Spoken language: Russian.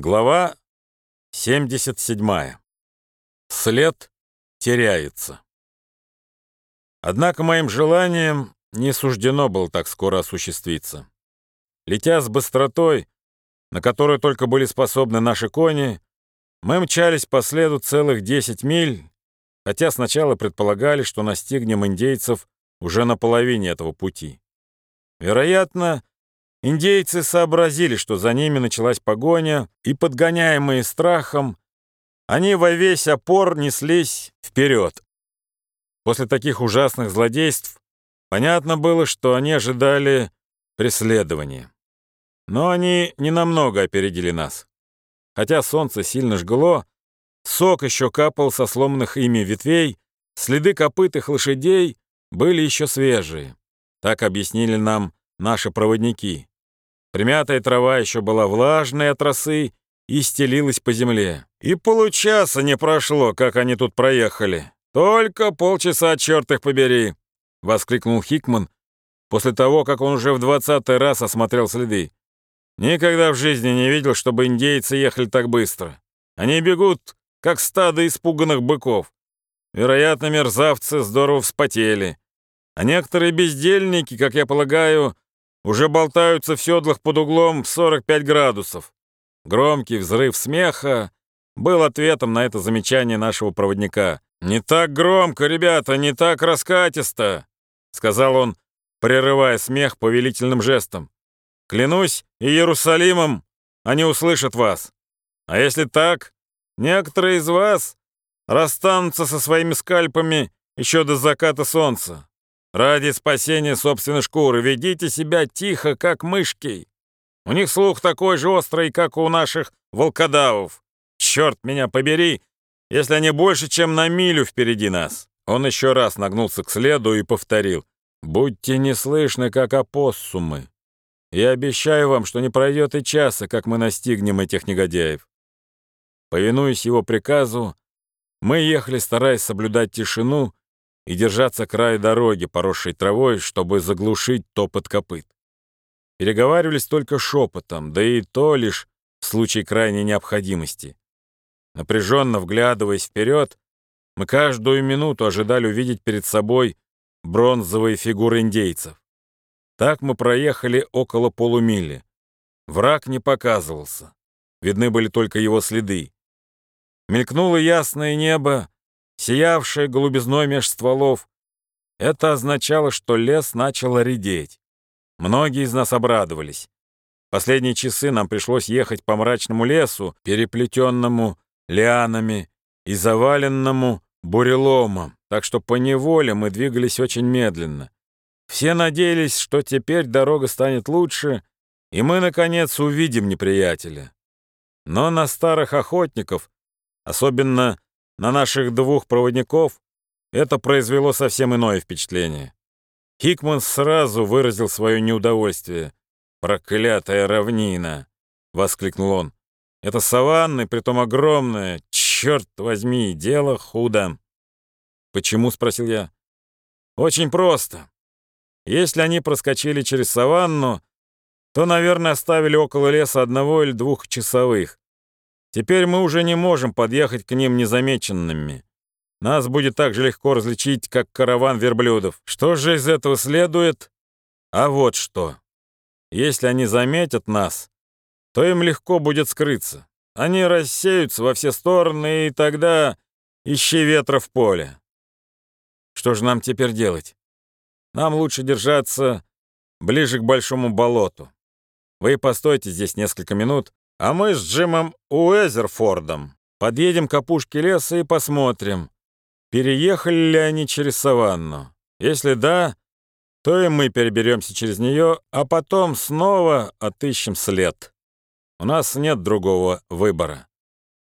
Глава 77. След теряется. Однако моим желанием не суждено было так скоро осуществиться. Летя с быстротой, на которую только были способны наши кони, мы мчались по следу целых 10 миль, хотя сначала предполагали, что настигнем индейцев уже на половине этого пути. Вероятно, Индейцы сообразили, что за ними началась погоня, и, подгоняемые страхом, они во весь опор неслись вперед. После таких ужасных злодейств понятно было, что они ожидали преследования. Но они ненамного опередили нас. Хотя солнце сильно жгло, сок еще капал со сломанных ими ветвей, следы копыт их лошадей были еще свежие. Так объяснили нам наши проводники. Примятая трава еще была влажной от росы и стелилась по земле. И получаса не прошло, как они тут проехали. Только полчаса, черт их побери!» — воскликнул Хикман после того, как он уже в двадцатый раз осмотрел следы. «Никогда в жизни не видел, чтобы индейцы ехали так быстро. Они бегут, как стадо испуганных быков. Вероятно, мерзавцы здорово вспотели. А некоторые бездельники, как я полагаю, уже болтаются в седлах под углом в 45 градусов. Громкий взрыв смеха был ответом на это замечание нашего проводника. «Не так громко, ребята, не так раскатисто», — сказал он, прерывая смех повелительным жестом. «Клянусь Иерусалимом, они услышат вас. А если так, некоторые из вас расстанутся со своими скальпами еще до заката солнца. Ради спасения собственной шкуры ведите себя тихо, как мышки. У них слух такой же острый, как у наших волкодавов. Черт меня побери, если они больше, чем на милю впереди нас. Он еще раз нагнулся к следу и повторил. «Будьте неслышны, как опоссумы. Я обещаю вам, что не пройдет и часа, как мы настигнем этих негодяев». Повинуясь его приказу, мы ехали, стараясь соблюдать тишину и держаться края дороги, поросшей травой, чтобы заглушить топот копыт. Переговаривались только шепотом, да и то лишь в случае крайней необходимости. Напряженно вглядываясь вперед, мы каждую минуту ожидали увидеть перед собой бронзовые фигуры индейцев. Так мы проехали около полумили. Враг не показывался. Видны были только его следы. Мелькнуло ясное небо, сиявшее голубизной меж стволов. Это означало, что лес начал редеть. Многие из нас обрадовались. Последние часы нам пришлось ехать по мрачному лесу, переплетенному лианами и заваленному буреломом, так что по неволе мы двигались очень медленно. Все надеялись, что теперь дорога станет лучше, и мы, наконец, увидим неприятеля. Но на старых охотников, особенно на наших двух проводников это произвело совсем иное впечатление. Хикман сразу выразил свое неудовольствие. «Проклятая равнина!» — воскликнул он. «Это саванны, притом огромная. Черт возьми, дело худо!» «Почему?» — спросил я. «Очень просто. Если они проскочили через саванну, то, наверное, оставили около леса одного или двух часовых. Теперь мы уже не можем подъехать к ним незамеченными. Нас будет так же легко различить, как караван верблюдов. Что же из этого следует? А вот что. Если они заметят нас, то им легко будет скрыться. Они рассеются во все стороны, и тогда ищи ветра в поле. Что же нам теперь делать? Нам лучше держаться ближе к большому болоту. Вы постойте здесь несколько минут, а мы с Джимом Уэзерфордом подъедем к опушке леса и посмотрим, переехали ли они через саванну. Если да, то и мы переберемся через нее, а потом снова отыщем след. У нас нет другого выбора.